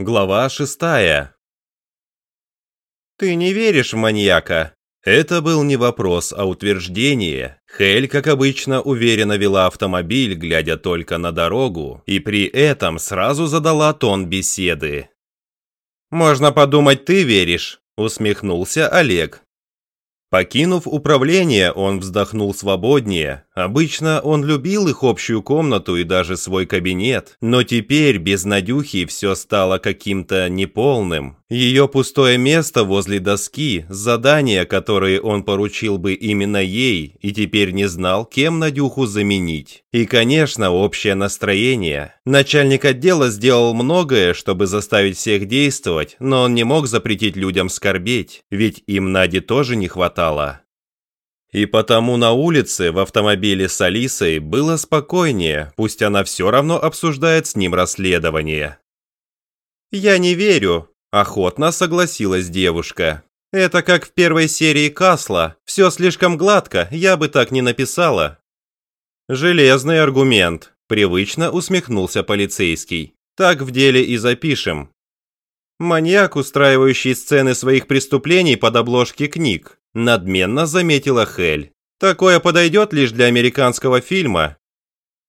Глава шестая. «Ты не веришь в маньяка?» Это был не вопрос, а утверждение. Хель, как обычно, уверенно вела автомобиль, глядя только на дорогу, и при этом сразу задала тон беседы. «Можно подумать, ты веришь», – усмехнулся Олег. Покинув управление, он вздохнул свободнее. Обычно он любил их общую комнату и даже свой кабинет, но теперь без Надюхи все стало каким-то неполным. Ее пустое место возле доски, задания, которые он поручил бы именно ей, и теперь не знал, кем Надюху заменить. И, конечно, общее настроение. Начальник отдела сделал многое, чтобы заставить всех действовать, но он не мог запретить людям скорбеть, ведь им Нади тоже не хватало. И потому на улице в автомобиле с Алисой было спокойнее, пусть она все равно обсуждает с ним расследование. «Я не верю», Охотно согласилась девушка. Это как в первой серии Касла. Все слишком гладко, я бы так не написала. Железный аргумент, привычно усмехнулся полицейский. Так в деле и запишем. Маньяк, устраивающий сцены своих преступлений под обложки книг, надменно заметила Хель. Такое подойдет лишь для американского фильма.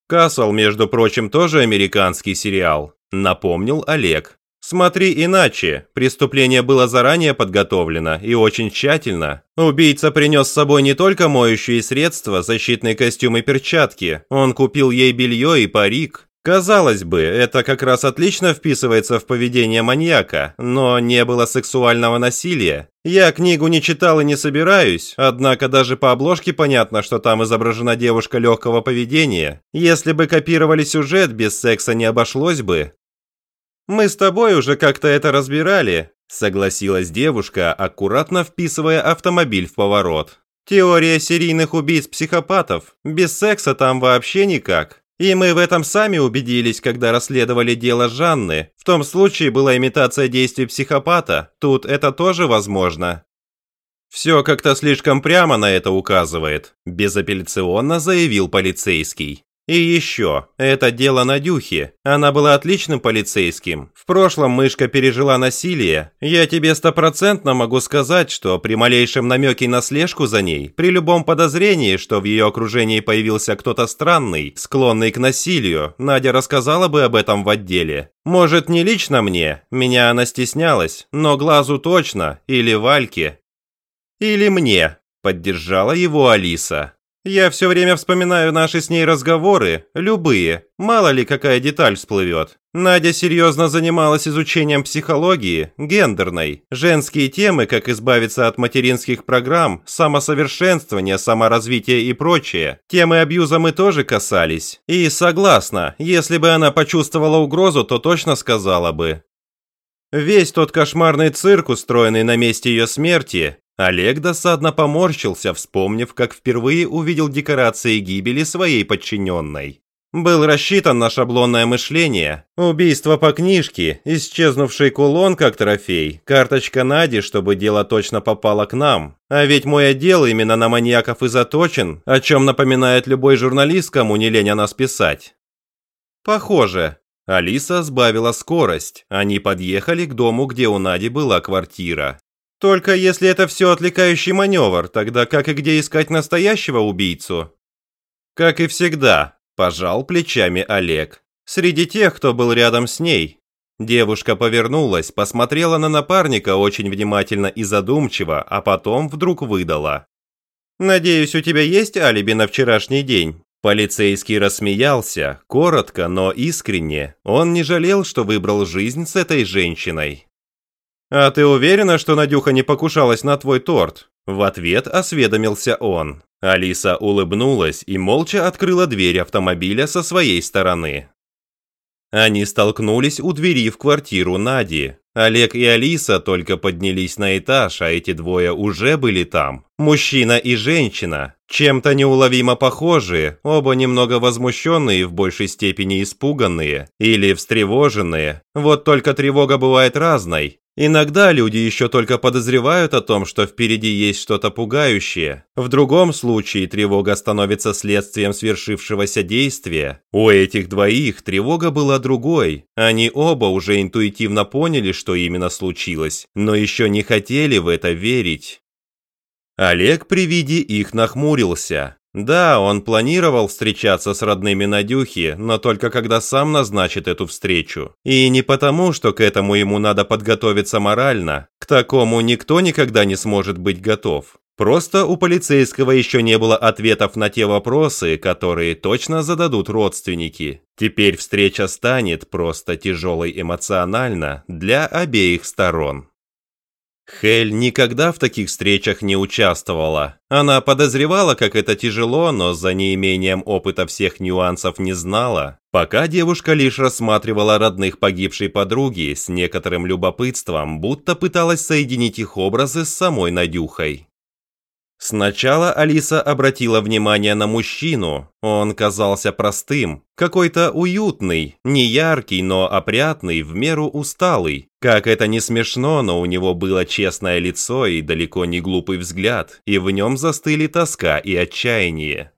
Касл, между прочим, тоже американский сериал, напомнил Олег. Смотри иначе. Преступление было заранее подготовлено и очень тщательно. Убийца принес с собой не только моющие средства, защитный костюм и перчатки. Он купил ей белье и парик. Казалось бы, это как раз отлично вписывается в поведение маньяка, но не было сексуального насилия. Я книгу не читал и не собираюсь, однако даже по обложке понятно, что там изображена девушка легкого поведения. Если бы копировали сюжет, без секса не обошлось бы. «Мы с тобой уже как-то это разбирали», – согласилась девушка, аккуратно вписывая автомобиль в поворот. «Теория серийных убийц-психопатов. Без секса там вообще никак. И мы в этом сами убедились, когда расследовали дело Жанны. В том случае была имитация действий психопата. Тут это тоже возможно». «Все как-то слишком прямо на это указывает», – безапелляционно заявил полицейский. И еще, это дело Надюхи. Она была отличным полицейским. В прошлом мышка пережила насилие. Я тебе стопроцентно могу сказать, что при малейшем намеке на слежку за ней, при любом подозрении, что в ее окружении появился кто-то странный, склонный к насилию, Надя рассказала бы об этом в отделе. Может, не лично мне, меня она стеснялась, но глазу точно, или Вальке. Или мне, поддержала его Алиса. Я все время вспоминаю наши с ней разговоры, любые, мало ли какая деталь всплывет. Надя серьезно занималась изучением психологии, гендерной. Женские темы, как избавиться от материнских программ, самосовершенствование, саморазвитие и прочее. Темы абьюза мы тоже касались. И согласна, если бы она почувствовала угрозу, то точно сказала бы. Весь тот кошмарный цирк, устроенный на месте ее смерти, Олег досадно поморщился, вспомнив, как впервые увидел декорации гибели своей подчиненной. Был рассчитан на шаблонное мышление. Убийство по книжке, исчезнувший кулон как трофей, карточка Нади, чтобы дело точно попало к нам. А ведь мой отдел именно на маньяков и заточен, о чем напоминает любой журналист, кому не лень о нас писать. Похоже. Алиса сбавила скорость. Они подъехали к дому, где у Нади была квартира. Только если это все отвлекающий маневр, тогда как и где искать настоящего убийцу? Как и всегда, пожал плечами Олег. Среди тех, кто был рядом с ней. Девушка повернулась, посмотрела на напарника очень внимательно и задумчиво, а потом вдруг выдала. «Надеюсь, у тебя есть алиби на вчерашний день?» Полицейский рассмеялся, коротко, но искренне. Он не жалел, что выбрал жизнь с этой женщиной. «А ты уверена, что Надюха не покушалась на твой торт?» В ответ осведомился он. Алиса улыбнулась и молча открыла дверь автомобиля со своей стороны. Они столкнулись у двери в квартиру Нади. Олег и Алиса только поднялись на этаж, а эти двое уже были там. Мужчина и женщина, чем-то неуловимо похожие, оба немного возмущенные и в большей степени испуганные или встревоженные. Вот только тревога бывает разной. Иногда люди еще только подозревают о том, что впереди есть что-то пугающее. В другом случае тревога становится следствием свершившегося действия. У этих двоих тревога была другой. Они оба уже интуитивно поняли, что именно случилось, но еще не хотели в это верить. Олег при виде их нахмурился. Да, он планировал встречаться с родными Надюхи, но только когда сам назначит эту встречу. И не потому, что к этому ему надо подготовиться морально. К такому никто никогда не сможет быть готов. Просто у полицейского еще не было ответов на те вопросы, которые точно зададут родственники. Теперь встреча станет просто тяжелой эмоционально для обеих сторон. Хель никогда в таких встречах не участвовала. Она подозревала, как это тяжело, но за неимением опыта всех нюансов не знала. Пока девушка лишь рассматривала родных погибшей подруги с некоторым любопытством, будто пыталась соединить их образы с самой Надюхой. Сначала Алиса обратила внимание на мужчину. Он казался простым, какой-то уютный, не яркий, но опрятный, в меру усталый. Как это не смешно, но у него было честное лицо и далеко не глупый взгляд, и в нем застыли тоска и отчаяние.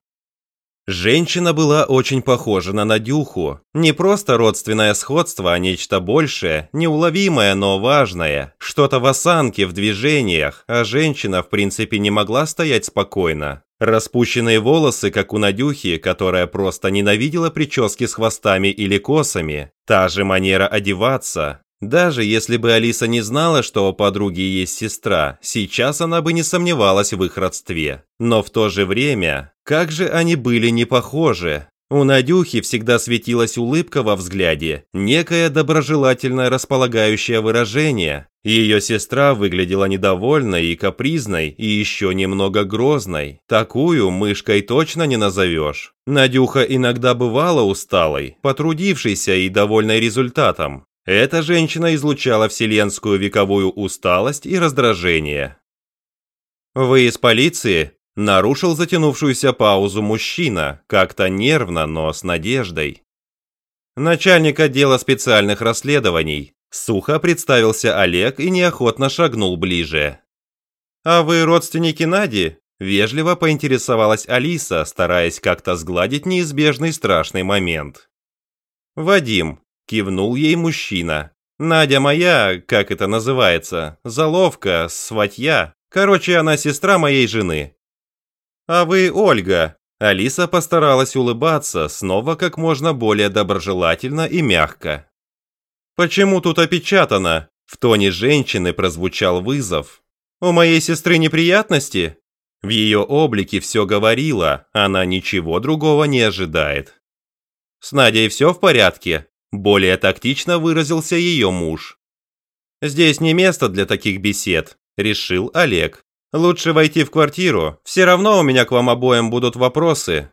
Женщина была очень похожа на Надюху. Не просто родственное сходство, а нечто большее, неуловимое, но важное. Что-то в осанке, в движениях, а женщина в принципе не могла стоять спокойно. Распущенные волосы, как у Надюхи, которая просто ненавидела прически с хвостами или косами. Та же манера одеваться, даже если бы Алиса не знала, что у подруги есть сестра, сейчас она бы не сомневалась в их родстве. Но в то же время, как же они были не похожи. У Надюхи всегда светилась улыбка во взгляде, некое доброжелательное располагающее выражение. Ее сестра выглядела недовольной и капризной, и еще немного грозной. Такую мышкой точно не назовешь. Надюха иногда бывала усталой, потрудившейся и довольной результатом. Эта женщина излучала вселенскую вековую усталость и раздражение. «Вы из полиции?» – нарушил затянувшуюся паузу мужчина, как-то нервно, но с надеждой. Начальник отдела специальных расследований. Сухо представился Олег и неохотно шагнул ближе. «А вы родственники Нади?» – вежливо поинтересовалась Алиса, стараясь как-то сгладить неизбежный страшный момент. «Вадим, Кивнул ей мужчина. Надя моя, как это называется, заловка, сватья. Короче, она сестра моей жены. А вы Ольга. Алиса постаралась улыбаться, снова как можно более доброжелательно и мягко. «Почему тут опечатано?» В тоне женщины прозвучал вызов. «У моей сестры неприятности?» В ее облике все говорило, она ничего другого не ожидает. «С Надей все в порядке?» Более тактично выразился ее муж. «Здесь не место для таких бесед», – решил Олег. «Лучше войти в квартиру, все равно у меня к вам обоим будут вопросы».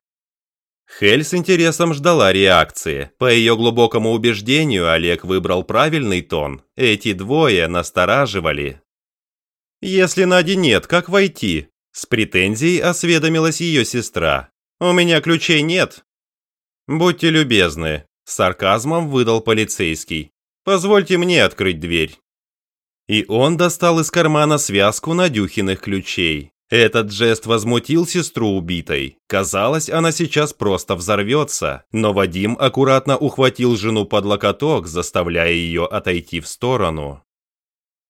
Хель с интересом ждала реакции. По ее глубокому убеждению, Олег выбрал правильный тон. Эти двое настораживали. «Если Нади нет, как войти?» С претензией осведомилась ее сестра. «У меня ключей нет». «Будьте любезны, сарказмом выдал полицейский. «Позвольте мне открыть дверь». И он достал из кармана связку Надюхиных ключей. Этот жест возмутил сестру убитой. Казалось, она сейчас просто взорвется, но Вадим аккуратно ухватил жену под локоток, заставляя ее отойти в сторону.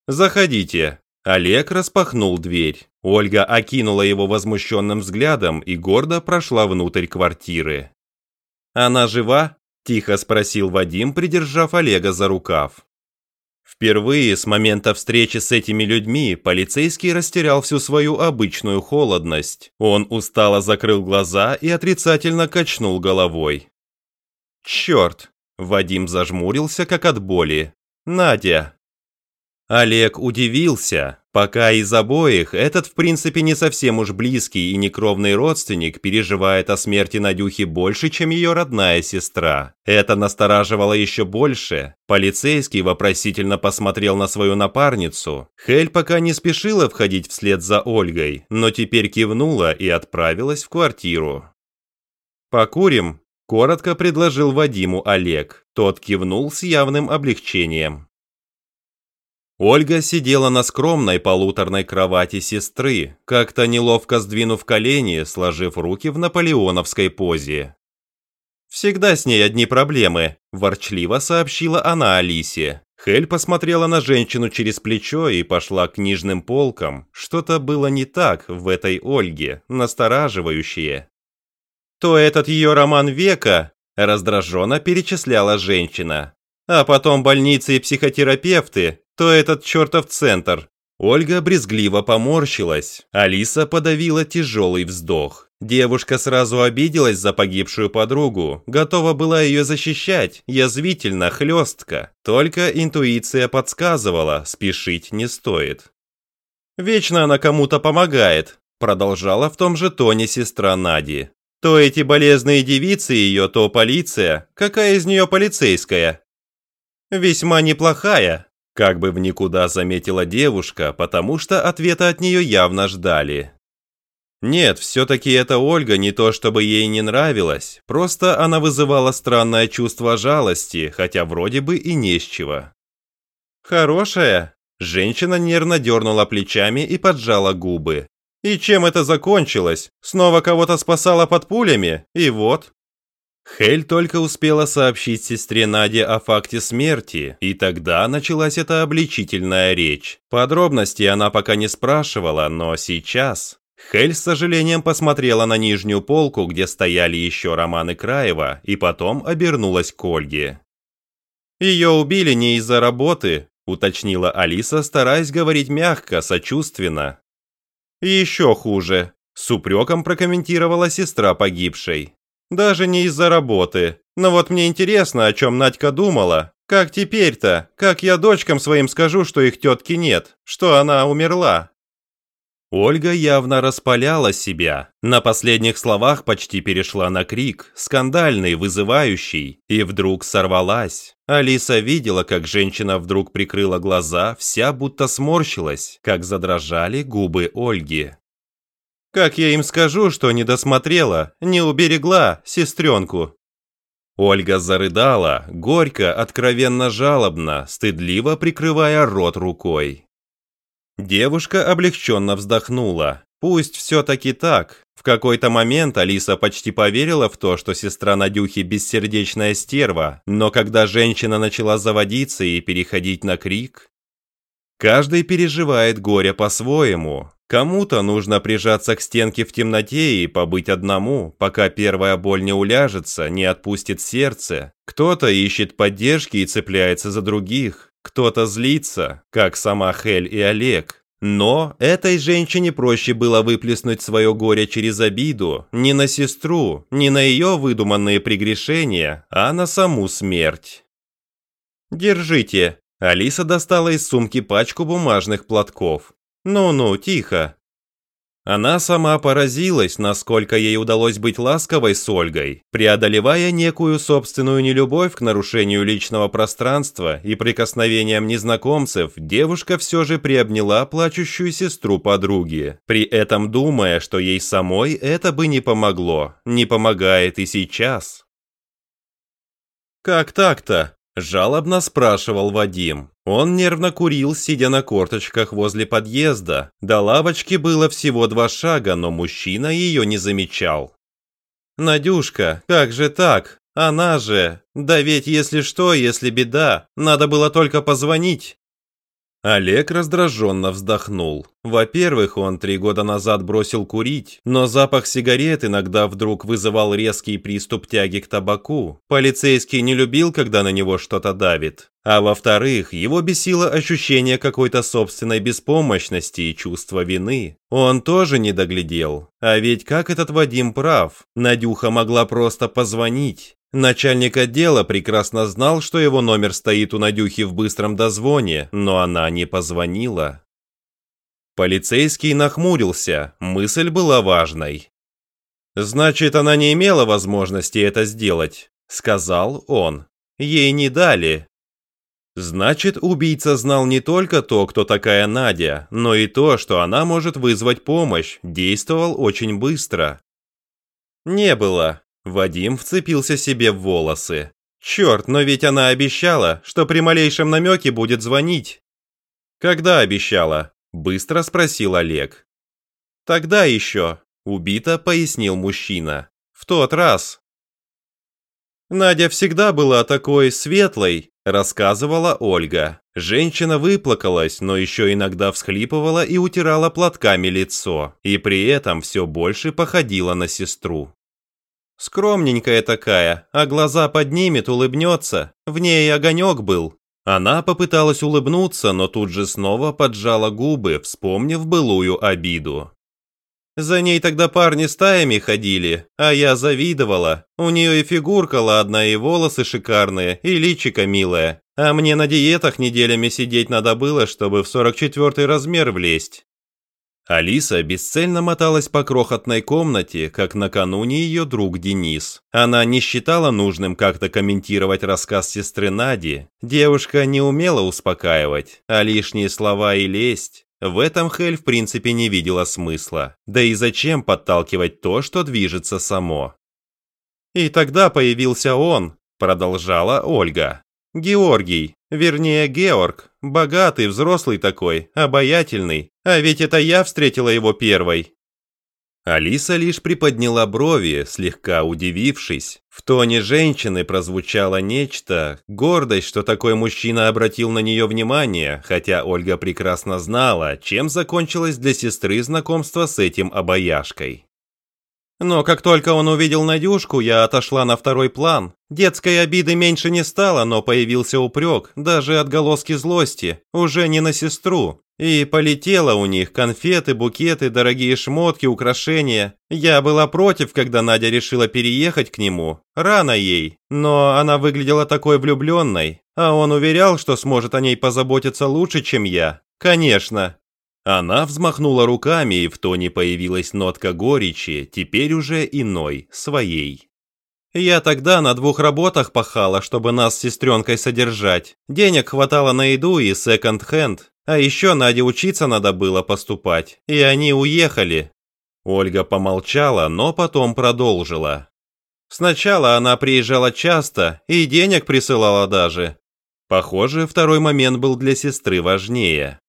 «Заходите». Олег распахнул дверь. Ольга окинула его возмущенным взглядом и гордо прошла внутрь квартиры. «Она жива?» Тихо спросил Вадим, придержав Олега за рукав. Впервые с момента встречи с этими людьми полицейский растерял всю свою обычную холодность. Он устало закрыл глаза и отрицательно качнул головой. «Черт!» – Вадим зажмурился, как от боли. «Надя!» Олег удивился. Пока из обоих этот, в принципе, не совсем уж близкий и некровный родственник переживает о смерти Надюхи больше, чем ее родная сестра. Это настораживало еще больше. Полицейский вопросительно посмотрел на свою напарницу. Хель пока не спешила входить вслед за Ольгой, но теперь кивнула и отправилась в квартиру. «Покурим?» – коротко предложил Вадиму Олег. Тот кивнул с явным облегчением. Ольга сидела на скромной полуторной кровати сестры, как-то неловко сдвинув колени, сложив руки в наполеоновской позе. «Всегда с ней одни проблемы», – ворчливо сообщила она Алисе. Хель посмотрела на женщину через плечо и пошла к книжным полкам. Что-то было не так в этой Ольге, настораживающее. «То этот ее роман века», – раздраженно перечисляла женщина. «А потом больницы и психотерапевты, то этот чертов центр. Ольга брезгливо поморщилась. Алиса подавила тяжелый вздох. Девушка сразу обиделась за погибшую подругу, готова была ее защищать, язвительно, хлестко. Только интуиция подсказывала, спешить не стоит. «Вечно она кому-то помогает», продолжала в том же тоне сестра Нади. «То эти болезные девицы ее, то полиция. Какая из нее полицейская?» «Весьма неплохая», как бы в никуда заметила девушка, потому что ответа от нее явно ждали. Нет, все-таки эта Ольга не то чтобы ей не нравилась, просто она вызывала странное чувство жалости, хотя вроде бы и не с чего. «Хорошая?» Женщина нервно дернула плечами и поджала губы. «И чем это закончилось? Снова кого-то спасала под пулями? И вот, Хель только успела сообщить сестре Наде о факте смерти, и тогда началась эта обличительная речь. Подробностей она пока не спрашивала, но сейчас... Хель с сожалением посмотрела на нижнюю полку, где стояли еще романы Краева, и потом обернулась к Ольге. «Ее убили не из-за работы», – уточнила Алиса, стараясь говорить мягко, сочувственно. «Еще хуже», – с упреком прокомментировала сестра погибшей. Даже не из-за работы. Но вот мне интересно, о чем Надька думала. Как теперь-то? Как я дочкам своим скажу, что их тетки нет? Что она умерла?» Ольга явно распаляла себя. На последних словах почти перешла на крик, скандальный, вызывающий, и вдруг сорвалась. Алиса видела, как женщина вдруг прикрыла глаза, вся будто сморщилась, как задрожали губы Ольги. Как я им скажу, что не досмотрела, не уберегла сестренку?» Ольга зарыдала, горько, откровенно жалобно, стыдливо прикрывая рот рукой. Девушка облегченно вздохнула. Пусть все-таки так. В какой-то момент Алиса почти поверила в то, что сестра Надюхи бессердечная стерва, но когда женщина начала заводиться и переходить на крик... Каждый переживает горе по-своему, Кому-то нужно прижаться к стенке в темноте и побыть одному, пока первая боль не уляжется, не отпустит сердце. Кто-то ищет поддержки и цепляется за других. Кто-то злится, как сама Хель и Олег. Но этой женщине проще было выплеснуть свое горе через обиду не на сестру, не на ее выдуманные прегрешения, а на саму смерть. «Держите». Алиса достала из сумки пачку бумажных платков. «Ну-ну, тихо». Она сама поразилась, насколько ей удалось быть ласковой с Ольгой, преодолевая некую собственную нелюбовь к нарушению личного пространства и прикосновениям незнакомцев, девушка все же приобняла плачущую сестру подруги, при этом думая, что ей самой это бы не помогло, не помогает и сейчас. «Как так-то?» Жалобно спрашивал Вадим. Он нервно курил, сидя на корточках возле подъезда. До лавочки было всего два шага, но мужчина ее не замечал. «Надюшка, как же так? Она же... Да ведь если что, если беда, надо было только позвонить». Олег раздраженно вздохнул. Во-первых, он три года назад бросил курить, но запах сигарет иногда вдруг вызывал резкий приступ тяги к табаку. Полицейский не любил, когда на него что-то давит. А во-вторых, его бесило ощущение какой-то собственной беспомощности и чувство вины. Он тоже не доглядел. А ведь как этот Вадим прав, Надюха могла просто позвонить. Начальник отдела прекрасно знал, что его номер стоит у Надюхи в быстром дозвоне, но она не позвонила. Полицейский нахмурился, мысль была важной. «Значит, она не имела возможности это сделать», — сказал он. «Ей не дали». Значит, убийца знал не только то, кто такая Надя, но и то, что она может вызвать помощь, действовал очень быстро. «Не было», Вадим вцепился себе в волосы. «Черт, но ведь она обещала, что при малейшем намеке будет звонить». «Когда обещала?» – быстро спросил Олег. «Тогда еще», – убито пояснил мужчина. «В тот раз». Надя всегда была такой светлой, рассказывала Ольга. Женщина выплакалась, но еще иногда всхлипывала и утирала платками лицо, и при этом все больше походила на сестру. Скромненькая такая, а глаза поднимет, улыбнется. В ней огонек был. Она попыталась улыбнуться, но тут же снова поджала губы, вспомнив былую обиду. За ней тогда парни стаями ходили, а я завидовала. У нее и фигурка ладная, и волосы шикарные, и личико милое. А мне на диетах неделями сидеть надо было, чтобы в 44 размер влезть. Алиса бесцельно моталась по крохотной комнате, как накануне ее друг Денис. Она не считала нужным как-то комментировать рассказ сестры Нади. Девушка не умела успокаивать, а лишние слова и лесть. В этом Хель в принципе не видела смысла. Да и зачем подталкивать то, что движется само? «И тогда появился он», – продолжала Ольга. Георгий, вернее Георг, богатый, взрослый такой, обаятельный, а ведь это я встретила его первой. Алиса лишь приподняла брови, слегка удивившись. В тоне женщины прозвучало нечто, гордость, что такой мужчина обратил на нее внимание, хотя Ольга прекрасно знала, чем закончилось для сестры знакомство с этим обаяшкой. Но как только он увидел Надюшку, я отошла на второй план. Детской обиды меньше не стало, но появился упрек, даже отголоски злости, уже не на сестру. И полетело у них конфеты, букеты, дорогие шмотки, украшения. Я была против, когда Надя решила переехать к нему. Рано ей, но она выглядела такой влюбленной, а он уверял, что сможет о ней позаботиться лучше, чем я. Конечно, она взмахнула руками, и в тоне появилась нотка горечи, теперь уже иной, своей. «Я тогда на двух работах пахала, чтобы нас с сестренкой содержать. Денег хватало на еду и секонд-хенд. А еще Наде учиться надо было поступать, и они уехали». Ольга помолчала, но потом продолжила. Сначала она приезжала часто и денег присылала даже. Похоже, второй момент был для сестры важнее.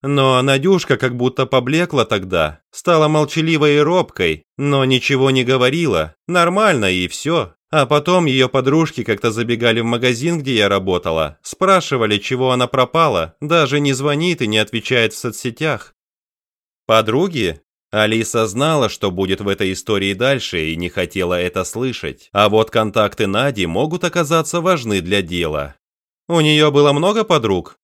Но Надюшка как будто поблекла тогда, стала молчаливой и робкой, но ничего не говорила, нормально и все. А потом ее подружки как-то забегали в магазин, где я работала, спрашивали, чего она пропала, даже не звонит и не отвечает в соцсетях. Подруги? Алиса знала, что будет в этой истории дальше и не хотела это слышать. А вот контакты Нади могут оказаться важны для дела. У нее было много подруг?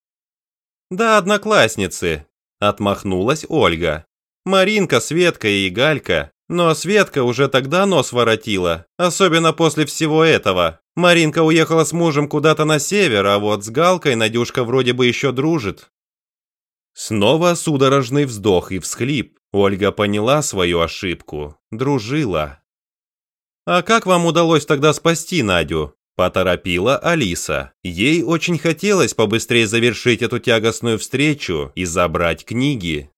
«Да одноклассницы», – отмахнулась Ольга. «Маринка, Светка и Галька. Но Светка уже тогда нос воротила, особенно после всего этого. Маринка уехала с мужем куда-то на север, а вот с Галкой Надюшка вроде бы еще дружит». Снова судорожный вздох и всхлип. Ольга поняла свою ошибку. Дружила. «А как вам удалось тогда спасти Надю?» Поторопила Алиса. Ей очень хотелось побыстрее завершить эту тягостную встречу и забрать книги.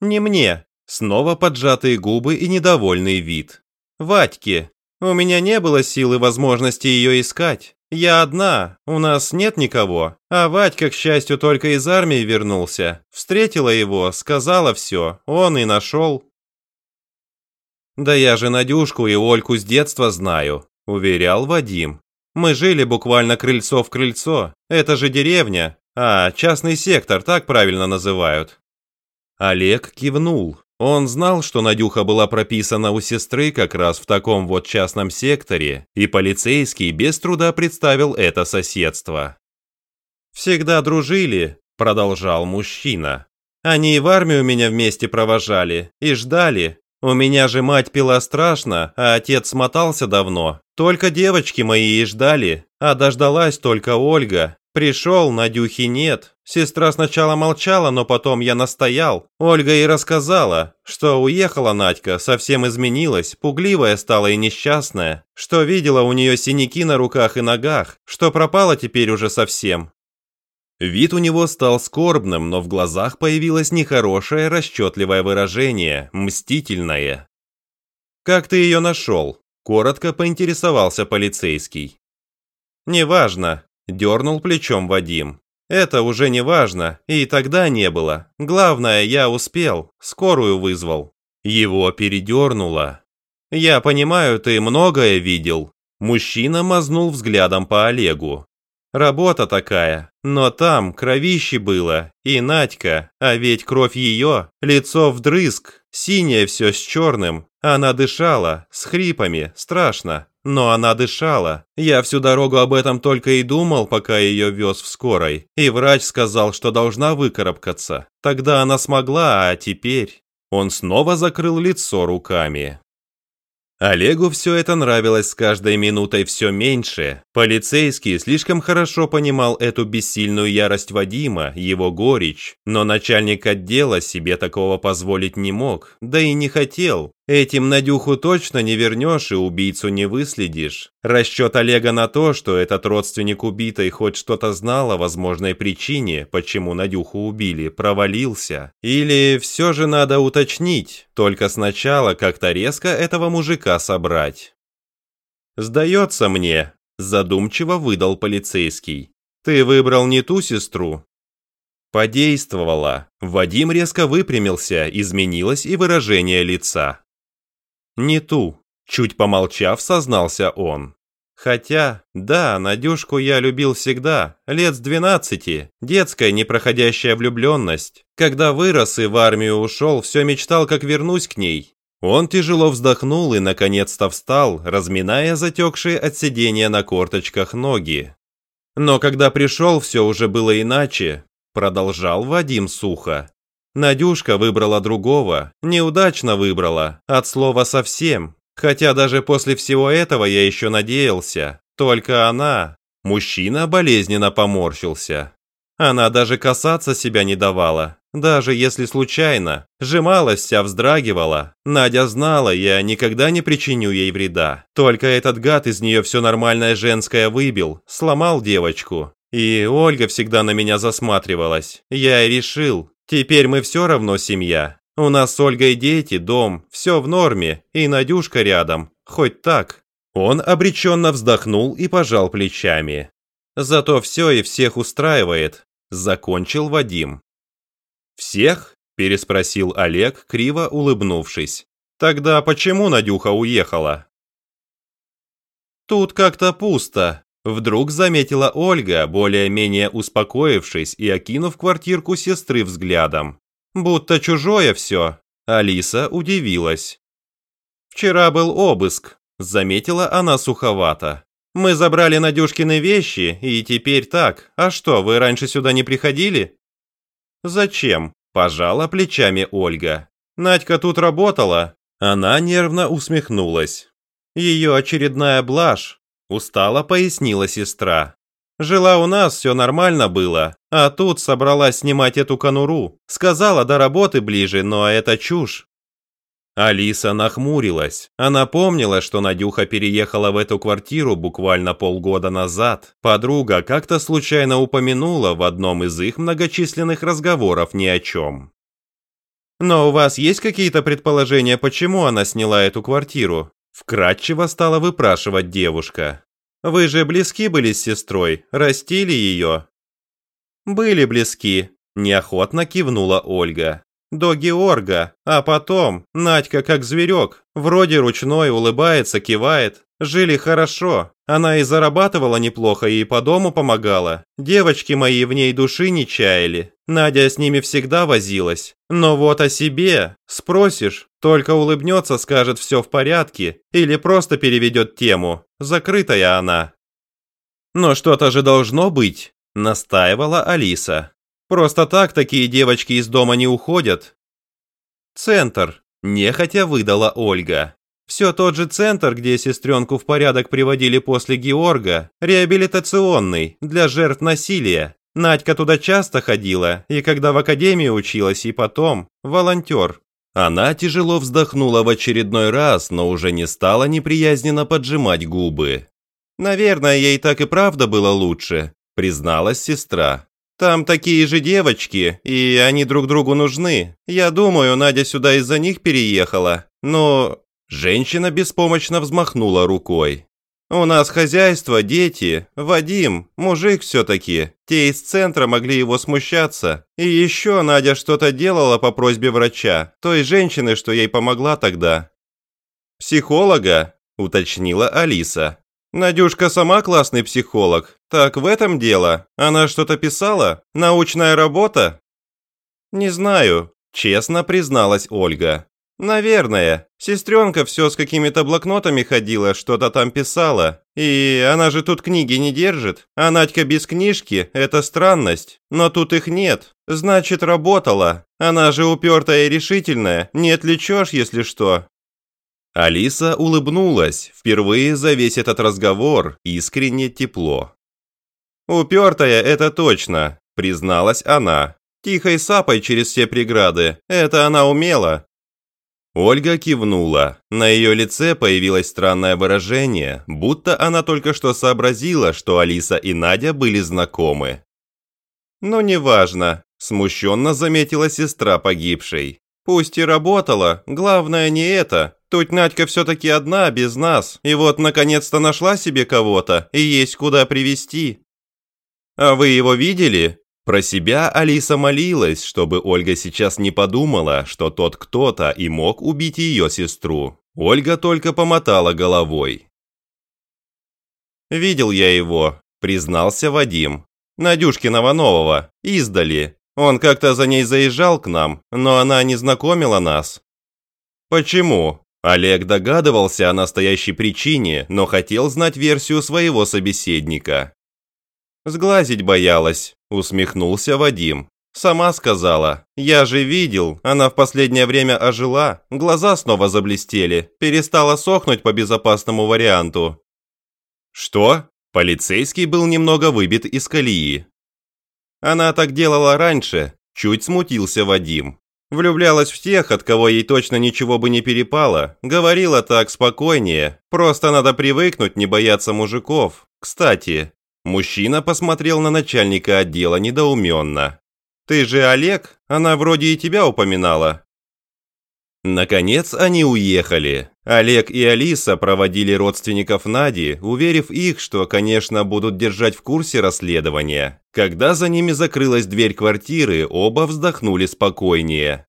«Не мне», снова поджатые губы и недовольный вид. «Вадьке, у меня не было силы возможности ее искать. Я одна, у нас нет никого. А Вадька, к счастью, только из армии вернулся. Встретила его, сказала все, он и нашел». «Да я же Надюшку и Ольку с детства знаю уверял Вадим. «Мы жили буквально крыльцо в крыльцо. Это же деревня. А, частный сектор, так правильно называют». Олег кивнул. Он знал, что Надюха была прописана у сестры как раз в таком вот частном секторе, и полицейский без труда представил это соседство. «Всегда дружили», – продолжал мужчина. «Они и в армию меня вместе провожали, и ждали, у меня же мать пила страшно, а отец смотался давно. Только девочки мои и ждали, а дождалась только Ольга. Пришел, Надюхи нет. Сестра сначала молчала, но потом я настоял. Ольга и рассказала, что уехала Надька, совсем изменилась, пугливая стала и несчастная, что видела у нее синяки на руках и ногах, что пропала теперь уже совсем. Вид у него стал скорбным, но в глазах появилось нехорошее расчетливое выражение, мстительное. «Как ты ее нашел?» – коротко поинтересовался полицейский. «Неважно», – дернул плечом Вадим. Это уже не важно, и тогда не было. Главное, я успел, скорую вызвал. Его передернуло. Я понимаю, ты многое видел. Мужчина мазнул взглядом по Олегу. Работа такая, но там кровище было, и Надька, а ведь кровь ее, лицо вдрызг, синее все с черным. Она дышала, с хрипами, страшно, но она дышала. Я всю дорогу об этом только и думал, пока ее вез в скорой. И врач сказал, что должна выкарабкаться. Тогда она смогла, а теперь... Он снова закрыл лицо руками. Олегу все это нравилось с каждой минутой все меньше. Полицейский слишком хорошо понимал эту бессильную ярость Вадима, его горечь, но начальник отдела себе такого позволить не мог, да и не хотел. Этим Надюху точно не вернешь и убийцу не выследишь. Расчет Олега на то, что этот родственник убитой хоть что-то знал о возможной причине, почему Надюху убили, провалился. Или все же надо уточнить, только сначала как-то резко этого мужика собрать. «Сдается мне», – задумчиво выдал полицейский. «Ты выбрал не ту сестру, Подействовало. Вадим резко выпрямился, изменилось и выражение лица. «Не ту», – чуть помолчав, сознался он. «Хотя, да, Надюшку я любил всегда, лет с двенадцати, детская непроходящая влюбленность. Когда вырос и в армию ушел, все мечтал, как вернусь к ней. Он тяжело вздохнул и наконец-то встал, разминая затекшие от сидения на корточках ноги. Но когда пришел, все уже было иначе, продолжал Вадим сухо. Надюшка выбрала другого, неудачно выбрала, от слова совсем. Хотя даже после всего этого я еще надеялся. Только она... Мужчина болезненно поморщился. Она даже касаться себя не давала, даже если случайно. Сжималась вся, вздрагивала. Надя знала, я никогда не причиню ей вреда. Только этот гад из нее все нормальное женское выбил, сломал девочку. И Ольга всегда на меня засматривалась. Я и решил, Теперь мы все равно семья. У нас с Ольгой дети, дом, все в норме, и Надюшка рядом, хоть так». Он обреченно вздохнул и пожал плечами. «Зато все и всех устраивает», – закончил Вадим. «Всех?» – переспросил Олег, криво улыбнувшись. «Тогда почему Надюха уехала?» «Тут как-то пусто», Вдруг заметила Ольга, более-менее успокоившись и окинув квартирку сестры взглядом. Будто чужое все. Алиса удивилась. «Вчера был обыск», – заметила она суховато. «Мы забрали Надюшкины вещи, и теперь так. А что, вы раньше сюда не приходили?» «Зачем?» – пожала плечами Ольга. «Надька тут работала». Она нервно усмехнулась. Ее очередная блажь, Устало пояснила сестра. Жила у нас, все нормально было, а тут собралась снимать эту конуру. Сказала, до работы ближе, но это чушь. Алиса нахмурилась. Она помнила, что Надюха переехала в эту квартиру буквально полгода назад. Подруга как-то случайно упомянула в одном из их многочисленных разговоров ни о чем. «Но у вас есть какие-то предположения, почему она сняла эту квартиру?» Вкратчиво стала выпрашивать девушка. «Вы же близки были с сестрой, растили ее?» «Были близки», – неохотно кивнула Ольга. «До Георга, а потом Надька как зверек, вроде ручной, улыбается, кивает. Жили хорошо, она и зарабатывала неплохо, и по дому помогала. Девочки мои в ней души не чаяли. Надя с ними всегда возилась. Но вот о себе спросишь, только улыбнется, скажет все в порядке, или просто переведет тему. Закрытая она. Но что-то же должно быть, настаивала Алиса. Просто так такие девочки из дома не уходят. Центр, нехотя выдала Ольга. Все тот же центр, где сестренку в порядок приводили после Георга, реабилитационный, для жертв насилия. Надька туда часто ходила, и когда в академии училась, и потом, волонтер. Она тяжело вздохнула в очередной раз, но уже не стала неприязненно поджимать губы. «Наверное, ей так и правда было лучше», – призналась сестра. «Там такие же девочки, и они друг другу нужны. Я думаю, Надя сюда из-за них переехала. Но Женщина беспомощно взмахнула рукой. У нас хозяйство, дети, Вадим, мужик все-таки. Те из центра могли его смущаться. И еще Надя что-то делала по просьбе врача, той женщины, что ей помогла тогда. «Психолога?» – уточнила Алиса. «Надюшка сама классный психолог. Так в этом дело. Она что-то писала? Научная работа?» «Не знаю», – честно призналась Ольга. «Наверное. Сестренка все с какими-то блокнотами ходила, что-то там писала. И она же тут книги не держит. А Надька без книжки – это странность. Но тут их нет. Значит, работала. Она же упертая и решительная. Не отвлечешь, если что». Алиса улыбнулась, впервые за весь этот разговор, искренне тепло. «Упертая – это точно», – призналась она. «Тихой сапой через все преграды. Это она умела. Ольга кивнула. На ее лице появилось странное выражение, будто она только что сообразила, что Алиса и Надя были знакомы. «Ну, неважно», – смущенно заметила сестра погибшей. «Пусть и работала, главное не это. Тут Надька все-таки одна, без нас, и вот наконец-то нашла себе кого-то, и есть куда привести. «А вы его видели?» Про себя Алиса молилась, чтобы Ольга сейчас не подумала, что тот кто-то и мог убить ее сестру. Ольга только помотала головой. «Видел я его», – признался Вадим. «Надюшкиного нового, издали. Он как-то за ней заезжал к нам, но она не знакомила нас». «Почему?» Олег догадывался о настоящей причине, но хотел знать версию своего собеседника. «Сглазить боялась», – усмехнулся Вадим. «Сама сказала. Я же видел, она в последнее время ожила, глаза снова заблестели, перестала сохнуть по безопасному варианту». «Что?» Полицейский был немного выбит из колеи. Она так делала раньше, чуть смутился Вадим. Влюблялась в тех, от кого ей точно ничего бы не перепало. Говорила так спокойнее. Просто надо привыкнуть не бояться мужиков. Кстати, Мужчина посмотрел на начальника отдела недоуменно. «Ты же Олег? Она вроде и тебя упоминала». Наконец они уехали. Олег и Алиса проводили родственников Нади, уверив их, что, конечно, будут держать в курсе расследования. Когда за ними закрылась дверь квартиры, оба вздохнули спокойнее.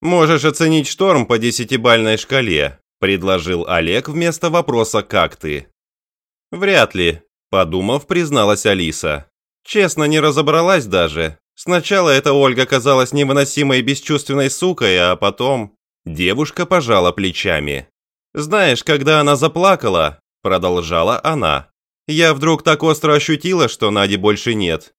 «Можешь оценить шторм по десятибальной шкале», – предложил Олег вместо вопроса «как ты?». «Вряд ли», Подумав, призналась Алиса. Честно, не разобралась даже. Сначала эта Ольга казалась невыносимой бесчувственной сукой, а потом... Девушка пожала плечами. «Знаешь, когда она заплакала», – продолжала она, – «я вдруг так остро ощутила, что Нади больше нет.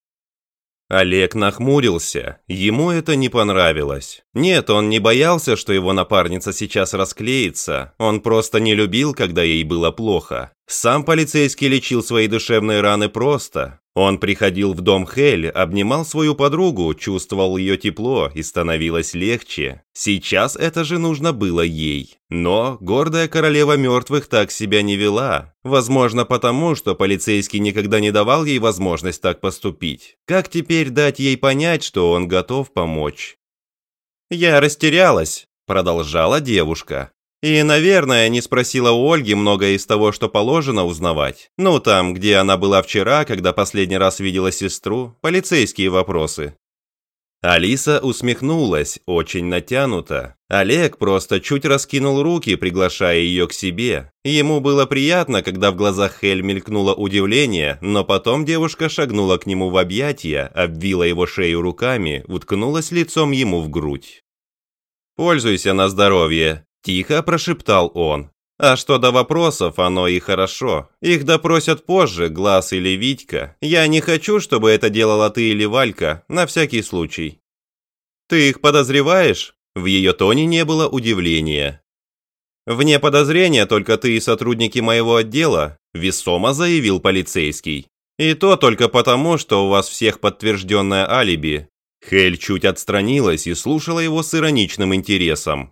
Олег нахмурился. Ему это не понравилось. Нет, он не боялся, что его напарница сейчас расклеится. Он просто не любил, когда ей было плохо. Сам полицейский лечил свои душевные раны просто. Он приходил в дом Хель, обнимал свою подругу, чувствовал ее тепло и становилось легче. Сейчас это же нужно было ей. Но гордая королева мертвых так себя не вела. Возможно, потому, что полицейский никогда не давал ей возможность так поступить. Как теперь дать ей понять, что он готов помочь? «Я растерялась», – продолжала девушка. И, наверное, не спросила у Ольги многое из того, что положено узнавать. Ну, там, где она была вчера, когда последний раз видела сестру, полицейские вопросы. Алиса усмехнулась, очень натянуто. Олег просто чуть раскинул руки, приглашая ее к себе. Ему было приятно, когда в глазах Хель мелькнуло удивление, но потом девушка шагнула к нему в объятия, обвила его шею руками, уткнулась лицом ему в грудь. «Пользуйся на здоровье», Тихо прошептал он. А что до вопросов, оно и хорошо. Их допросят позже, Глаз или Витька. Я не хочу, чтобы это делала ты или Валька, на всякий случай. Ты их подозреваешь? В ее тоне не было удивления. «Вне подозрения только ты и сотрудники моего отдела», – весомо заявил полицейский. «И то только потому, что у вас всех подтвержденное алиби». Хель чуть отстранилась и слушала его с ироничным интересом.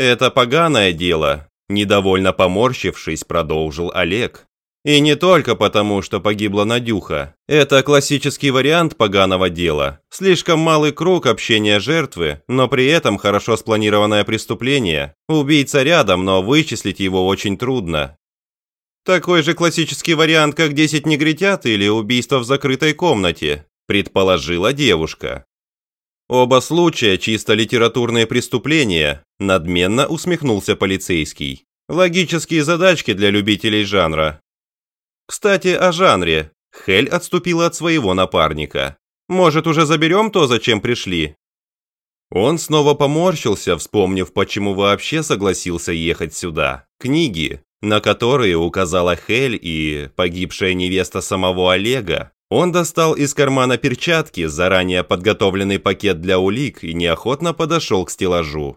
«Это поганое дело», – недовольно поморщившись, продолжил Олег. «И не только потому, что погибла Надюха. Это классический вариант поганого дела. Слишком малый круг общения жертвы, но при этом хорошо спланированное преступление. Убийца рядом, но вычислить его очень трудно. Такой же классический вариант, как 10 негритят или убийство в закрытой комнате, предположила девушка. Оба случая чисто литературные преступления, надменно усмехнулся полицейский. Логические задачки для любителей жанра. Кстати, о жанре. Хель отступила от своего напарника. Может, уже заберем то, зачем пришли? Он снова поморщился, вспомнив, почему вообще согласился ехать сюда. Книги, на которые указала Хель и погибшая невеста самого Олега. Он достал из кармана перчатки, заранее подготовленный пакет для улик и неохотно подошел к стеллажу.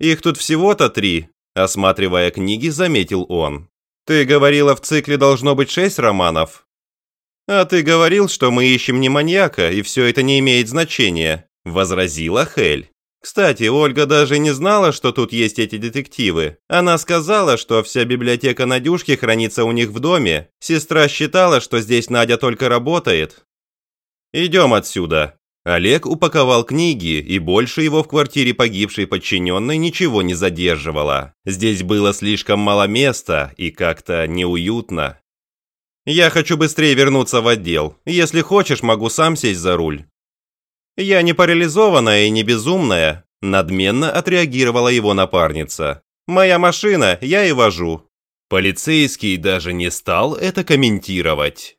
«Их тут всего-то три», – осматривая книги, заметил он. «Ты говорила, в цикле должно быть шесть романов?» «А ты говорил, что мы ищем не маньяка, и все это не имеет значения», – возразила Хель. Кстати, Ольга даже не знала, что тут есть эти детективы. Она сказала, что вся библиотека Надюшки хранится у них в доме. Сестра считала, что здесь Надя только работает. «Идем отсюда». Олег упаковал книги, и больше его в квартире погибшей подчиненной ничего не задерживало. Здесь было слишком мало места и как-то неуютно. «Я хочу быстрее вернуться в отдел. Если хочешь, могу сам сесть за руль». «Я не парализованная и не безумная», – надменно отреагировала его напарница. «Моя машина, я и вожу». Полицейский даже не стал это комментировать.